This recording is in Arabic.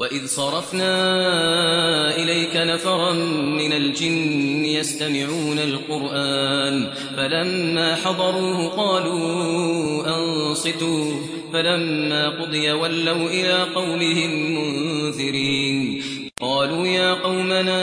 وَإِذْ صَرَفْنَا إِلَيْكَ نَفَرًا مِنَ الْجِنِّ يَسْتَمِعُونَ الْقُرْآنَ فَلَمَّا حَضَرُوهُ قَالُوا أَنصِتُوا فَلَمَّا قُضِيَ وَلَّوْا إِلَى قَوْمِهِمْ مُنذِرِينَ قالوا يا قومنا